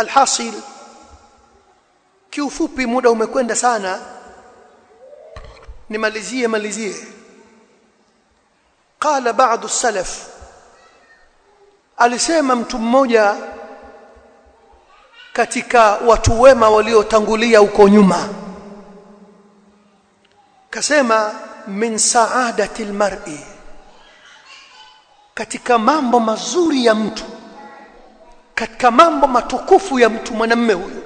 alhasil. Kiufupi muda umekwenda sana. Nimalizie malizie. Qala ba'd salaf. Alisema mtu mmoja katika watu wema waliotangulia huko nyuma. Kasema min saadati almar'i. Katika mambo mazuri ya mtu katika mambo matukufu ya mtu mwanamme huyu.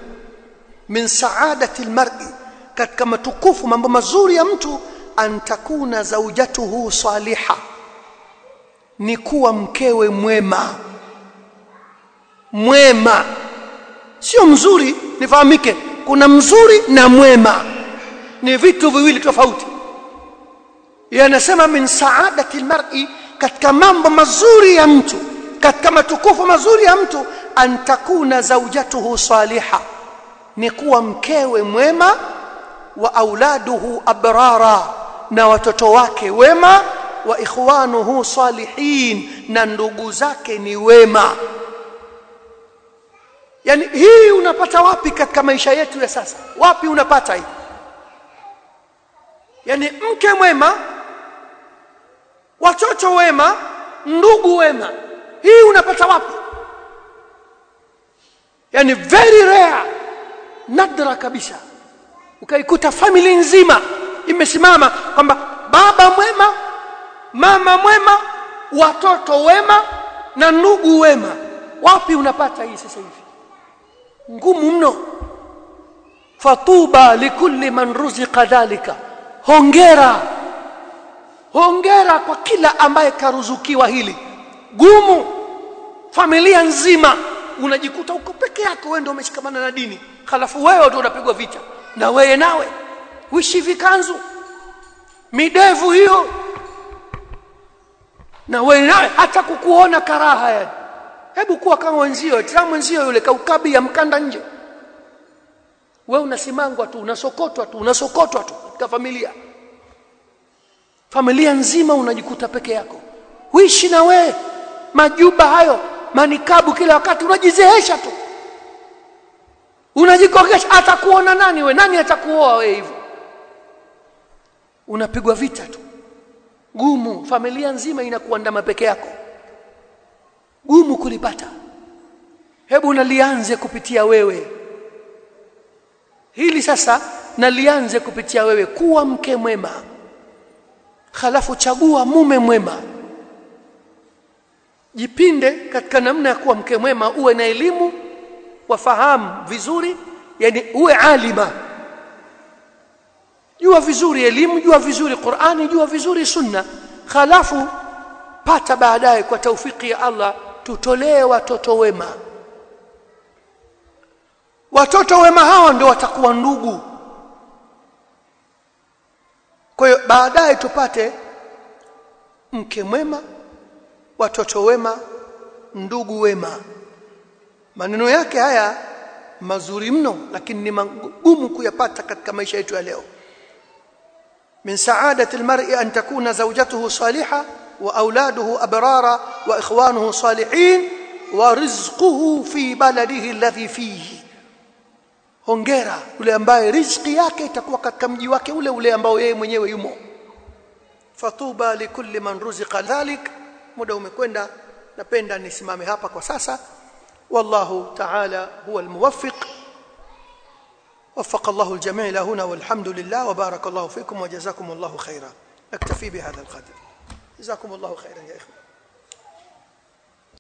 Min saadati almar'i katika matukufu mambo mazuri ya mtu antakuna zaujatuhu saliha ni kuwa mkewe mwema. Mwema. Sio mzuri nifahamike. Kuna mzuri na mwema. Ni vitu viwili tofauti. Yanasema min saadati almar'i katika mambo mazuri ya mtu katika matukufu mazuri ya mtu an takuna zaujatuhu saliha ni kuwa mkewe mwema wa auladuhu abrara na watoto wake wema wa ikhwanuhu salihin na ndugu zake ni wema. Yani hii unapata wapi katika maisha yetu ya sasa? Wapi unapata hii? Yani mke mwema watoto wema ndugu wema hii unapata wapi yani very rare. Nadra kabisa. Ukaikuta family nzima imesimama kwamba baba mwema mama mwema watoto wema na ndugu wema. Wapi unapata hii sasa hivi? Ngumu mno. Fatuba likulli man ruziqa dhalika. Hongera. Hongera kwa kila ambaye karuzukiwa hili. Gumu. Familia nzima unajikuta uko peke yako wewe ndio umeshikamana na dini. Halafu wewe ndio unapigwa vita. Na wewe nawe wishi vikanzu. Midevu hiyo. Na wewe nawe hata kukuona karaha ya hebu kuwa kama wenzio tazama wenzio yule kaukabi ya mkanda nje. Wewe unasimangwa tu unasokotwa tu unasokotwa tu katika familia. Familia nzima unajikuta peke yako. Uishi na we majuba hayo manikabu kila wakati unajizehesha tu. Unajikogesha atakuona nani we? Nani atakuoa we hivyo unapigwa vita tu. Gumu familia nzima inakuandama peke yako. Gumu kulipata. Hebu nalianze kupitia wewe. Hili sasa nalianze kupitia wewe. Kuwa mke mwema. Halafu chagua mume mwema jipinde katika namna ya kuwa mke mwema uwe na elimu wafahamu vizuri yani uwe alima. Jua vizuri elimu jua vizuri Qur'ani jua vizuri sunna. Halafu pata baadaye kwa taufiki ya Allah tutolee watoto wema. Watoto wema hawa ndio watakuwa ndugu. Kwa hiyo baadaye tupate mke mwema watoto wema ndugu wema maneno yake haya mazuri mno lakini ni magumu kuyapata katika maisha yetu ya leo min saadati almar'i an takuna zawjatuhu salihah wa auladuhu abrara wa ikhwanuhu salihin wa rizquhu fi baladihi alladhi fihi hongera yule ambaye riziki yake itakuwa katika mji wake ule ule ambao yeye mwenyewe yumo fatuba likulli man ruziqa dhalik muda umekwenda napenda nisimame hapa kwa sasa. والله تعالى هو الموفق وفق الله الجميع إلى هنا والحمد لله وبارك الله فيكم وجزاكم الله خيرا اكتفي بهذا القدر جزاكم الله خيرا يا اخوان